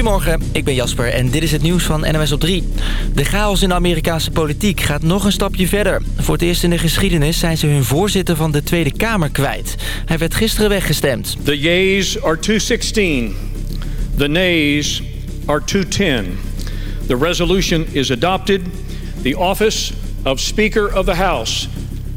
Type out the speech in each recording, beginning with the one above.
Goedemorgen, ik ben Jasper en dit is het nieuws van NMS op 3. De chaos in de Amerikaanse politiek gaat nog een stapje verder. Voor het eerst in de geschiedenis zijn ze hun voorzitter van de Tweede Kamer kwijt. Hij werd gisteren weggestemd. The yeas are 216. The nays are 210. The resolution is adopted. The office of Speaker of the House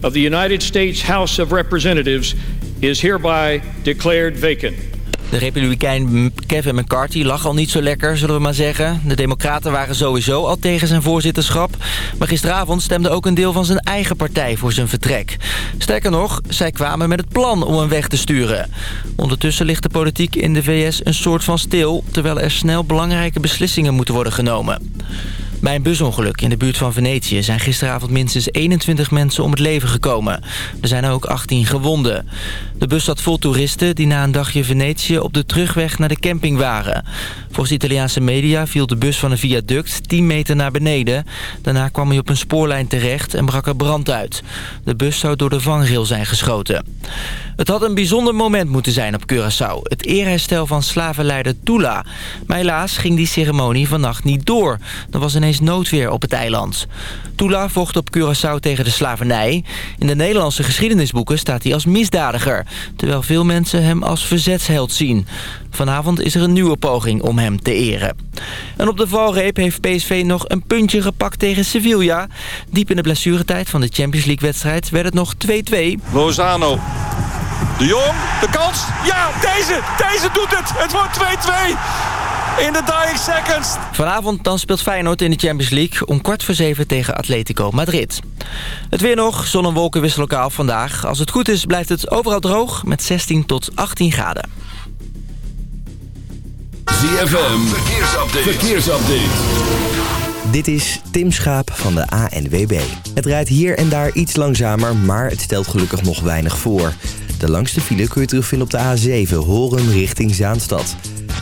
of the United States House of Representatives is hereby declared vacant. De republikein Kevin McCarthy lag al niet zo lekker, zullen we maar zeggen. De democraten waren sowieso al tegen zijn voorzitterschap. Maar gisteravond stemde ook een deel van zijn eigen partij voor zijn vertrek. Sterker nog, zij kwamen met het plan om hem weg te sturen. Ondertussen ligt de politiek in de VS een soort van stil... terwijl er snel belangrijke beslissingen moeten worden genomen. Bij een busongeluk in de buurt van Venetië zijn gisteravond minstens 21 mensen om het leven gekomen. Er zijn ook 18 gewonden. De bus zat vol toeristen die na een dagje Venetië op de terugweg naar de camping waren. Volgens Italiaanse media viel de bus van een viaduct 10 meter naar beneden. Daarna kwam hij op een spoorlijn terecht en brak er brand uit. De bus zou door de vangrail zijn geschoten. Het had een bijzonder moment moeten zijn op Curaçao. Het eerherstel van slavenleider Tula. Maar helaas ging die ceremonie vannacht niet door. Er was ineens noodweer op het eiland. Tula vocht op Curaçao tegen de slavernij. In de Nederlandse geschiedenisboeken staat hij als misdadiger. Terwijl veel mensen hem als verzetsheld zien. Vanavond is er een nieuwe poging om hem te eren. En op de valreep heeft PSV nog een puntje gepakt tegen Sevilla. Diep in de blessuretijd van de Champions League-wedstrijd werd het nog 2-2. Lozano. De Jong, de kans. Ja, deze, deze doet het. Het wordt 2-2 in de dying seconds. Vanavond dan speelt Feyenoord in de Champions League om kwart voor zeven tegen Atletico Madrid. Het weer nog, zon en wolken wisselen elkaar af vandaag. Als het goed is blijft het overal droog met 16 tot 18 graden. ZFM, verkeersupdate. verkeersupdate. Dit is Tim Schaap van de ANWB. Het rijdt hier en daar iets langzamer, maar het stelt gelukkig nog weinig voor. De langste file kun je terugvinden op de A7, Horen richting Zaanstad.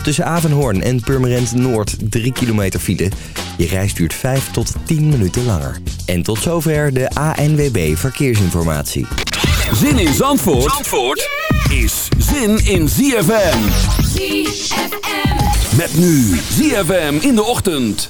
Tussen Avenhoorn en Purmerend Noord 3 kilometer file. Je reis duurt 5 tot 10 minuten langer. En tot zover de ANWB Verkeersinformatie. Zin in Zandvoort, Zandvoort is zin in ZFM. ZFM. Met nu ZFM in de ochtend.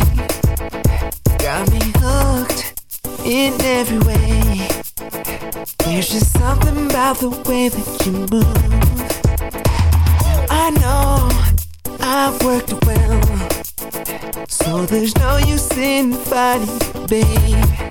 in every way. There's just something about the way that you move. I know I've worked well, so there's no use in fighting, babe.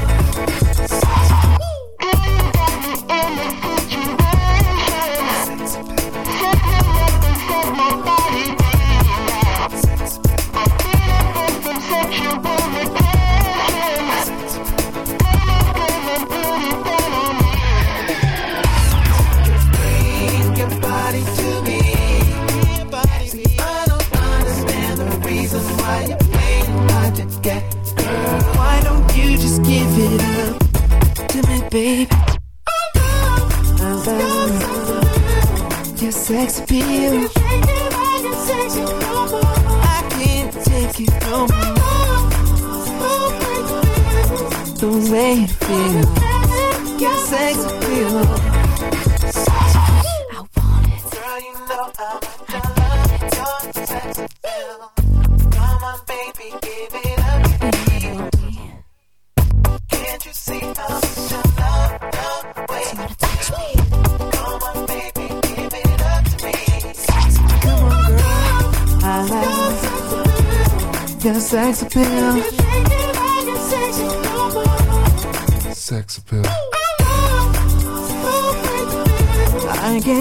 baby. I love your sex appeal. I can't take it no more. The way you feel,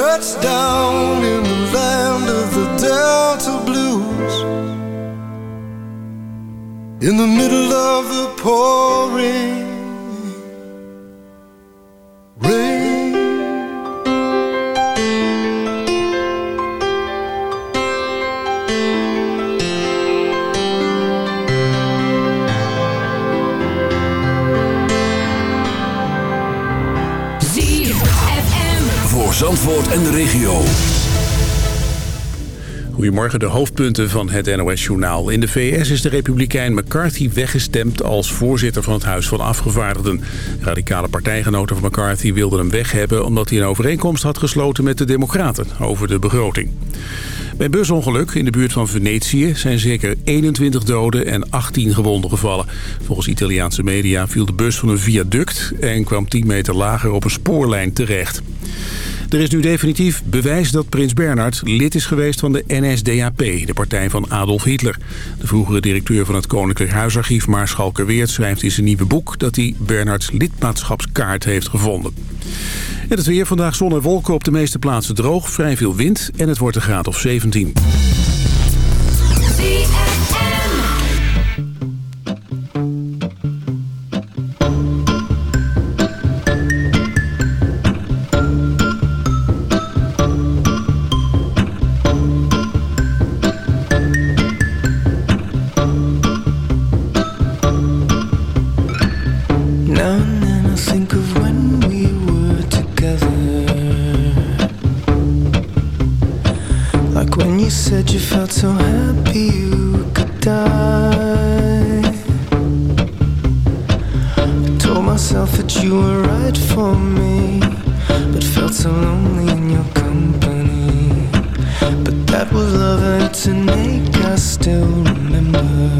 touchdown in the land of the Delta Blues. In the middle of the pouring En de regio. Goedemorgen, de hoofdpunten van het NOS-journaal. In de VS is de republikein McCarthy weggestemd als voorzitter van het Huis van Afgevaardigden. Radicale partijgenoten van McCarthy wilden hem weghebben... omdat hij een overeenkomst had gesloten met de Democraten over de begroting. Bij busongeluk in de buurt van Venetië zijn zeker 21 doden en 18 gewonden gevallen. Volgens Italiaanse media viel de bus van een viaduct en kwam 10 meter lager op een spoorlijn terecht. Er is nu definitief bewijs dat prins Bernhard lid is geweest van de NSDAP, de partij van Adolf Hitler. De vroegere directeur van het Koninklijk Huisarchief, Maarschalk Weert, schrijft in zijn nieuwe boek dat hij Bernhards lidmaatschapskaart heeft gevonden. En het weer vandaag zon en wolken op de meeste plaatsen droog, vrij veel wind en het wordt een graad of 17. you were right for me, but felt so lonely in your company. But that was love to make us still remember.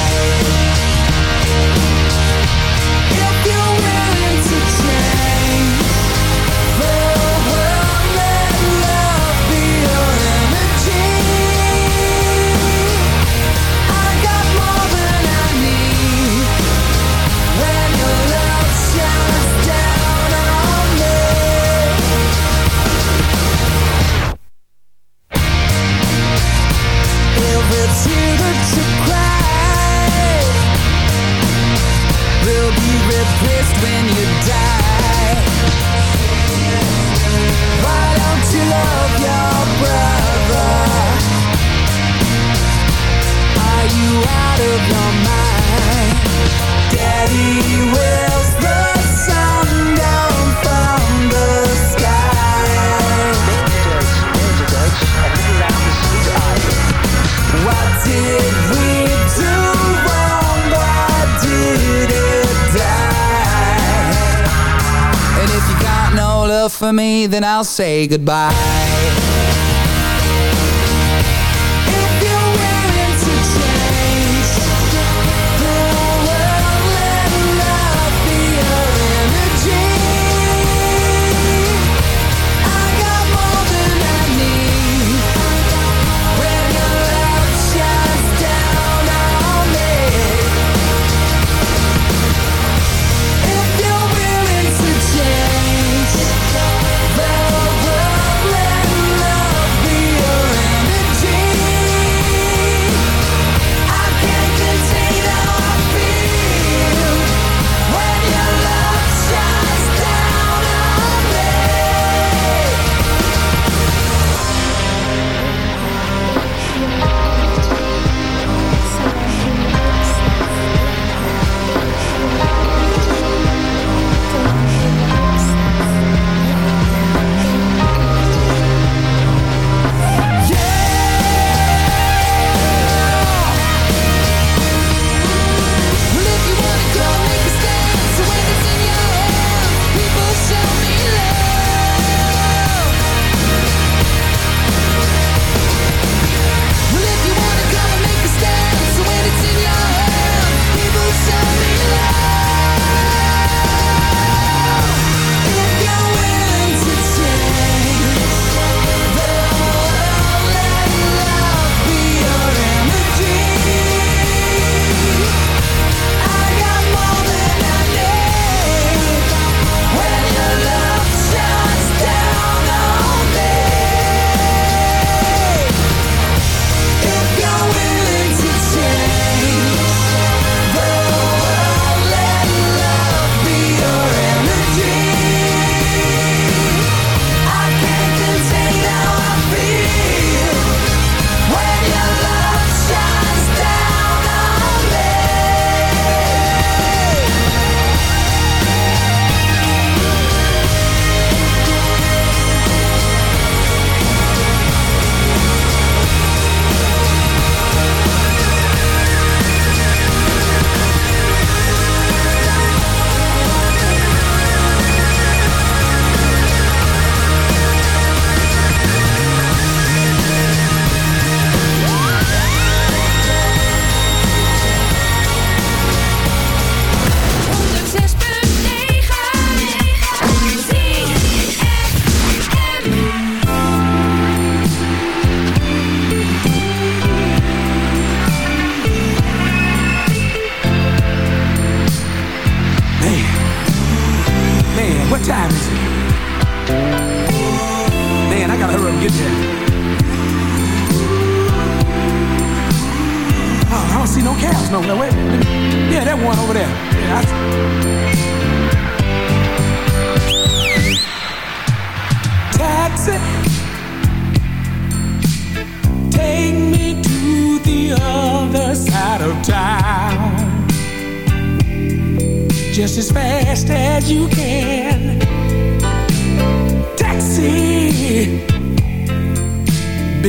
me, then I'll say goodbye.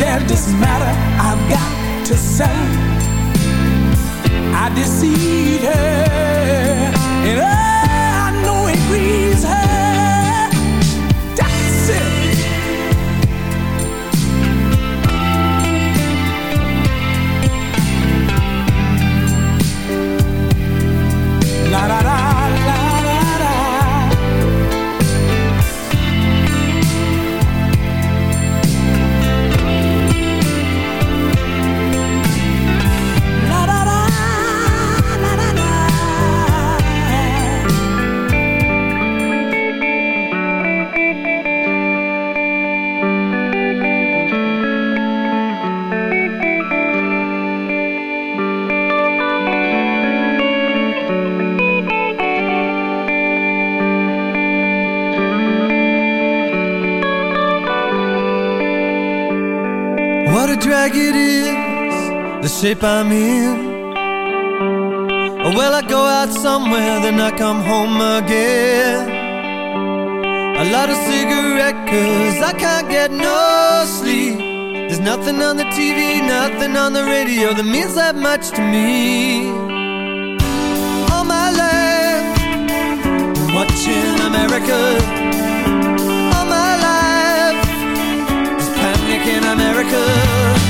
There's this matter I've got to sell. I deceived her, I'm in. Well, I go out somewhere, then I come home again. A lot of cigarette, cause I can't get no sleep. There's nothing on the TV, nothing on the radio that means that much to me. All my life, watching America. All my life, there's panic in America.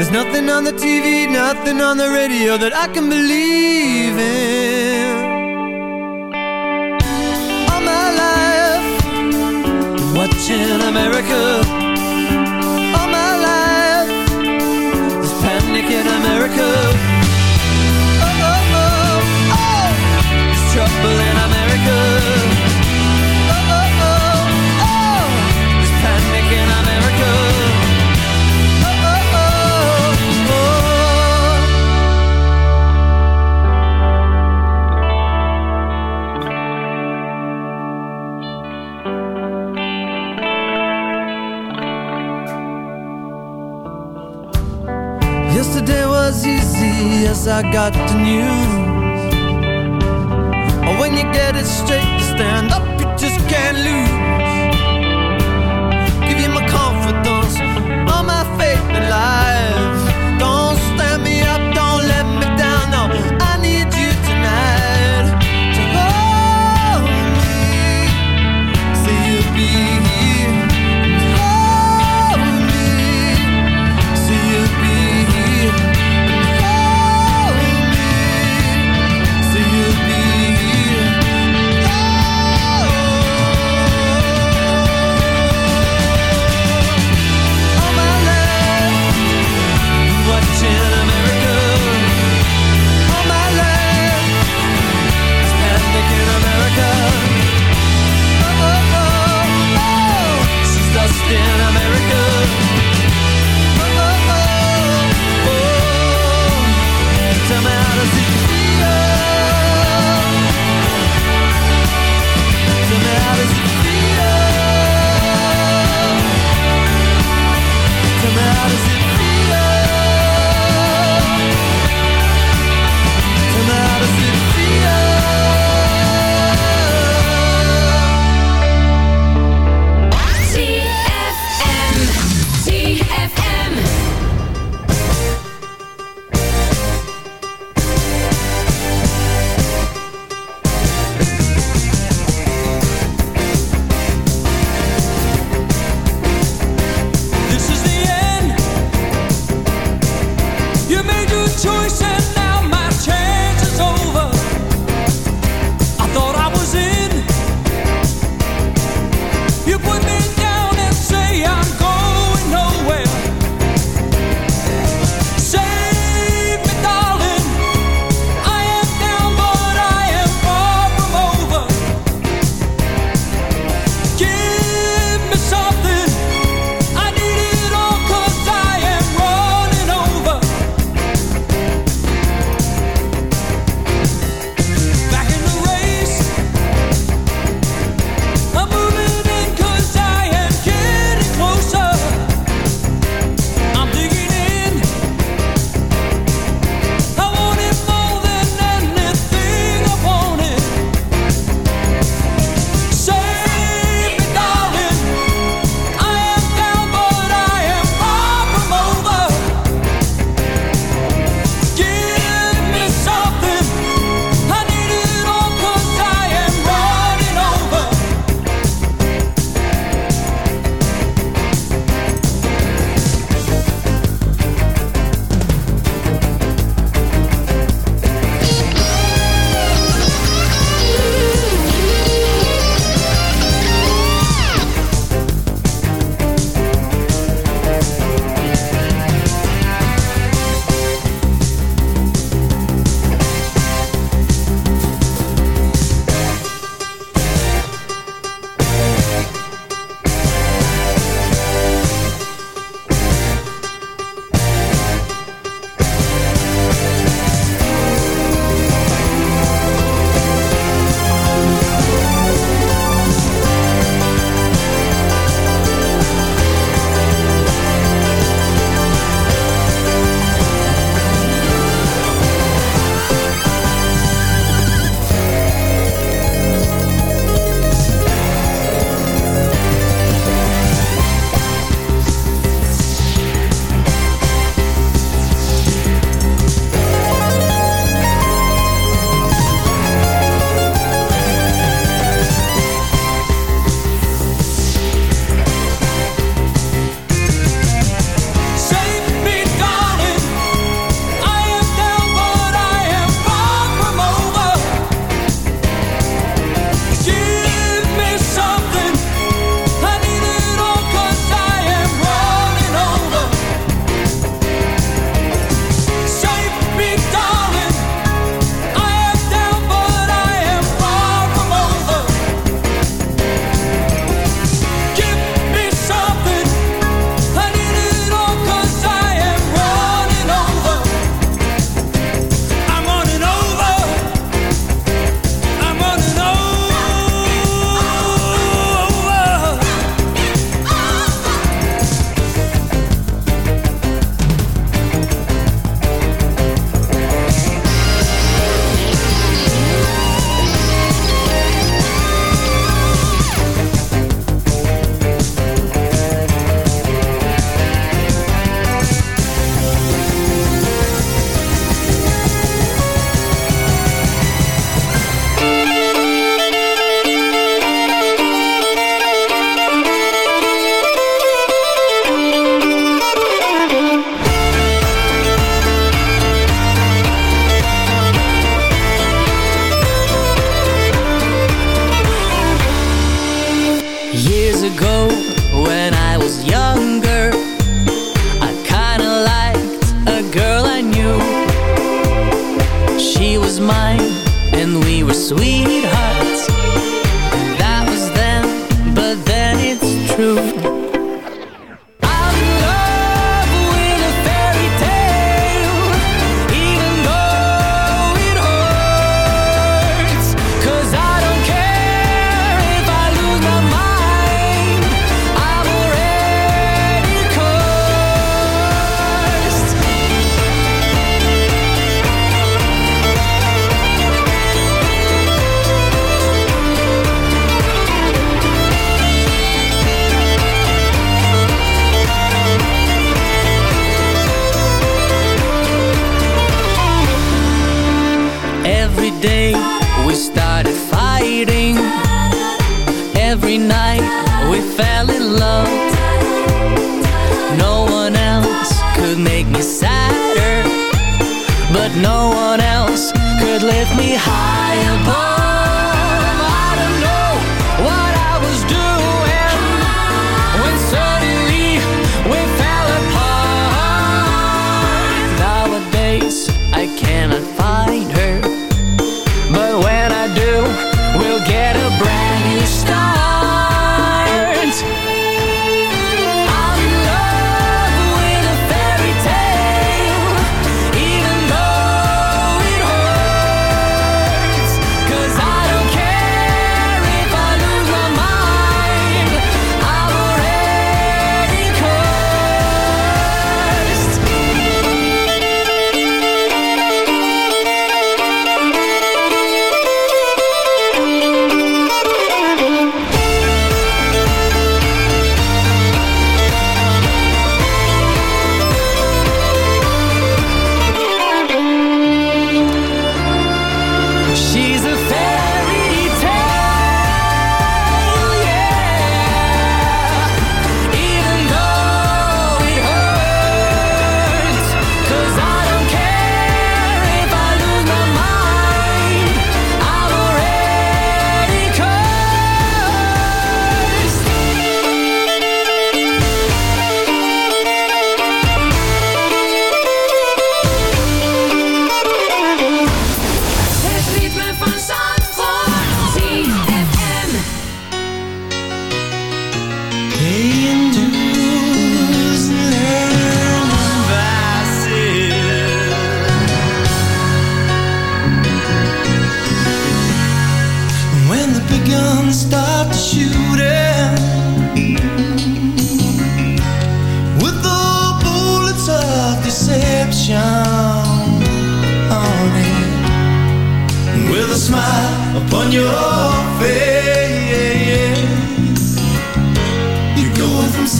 There's nothing on the TV, nothing on the radio that I can believe in. I got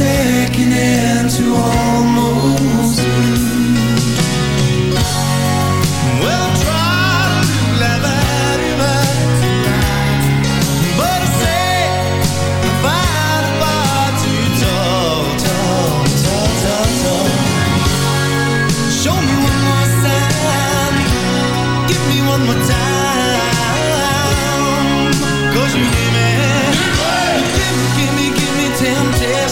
second hand to almost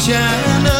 China.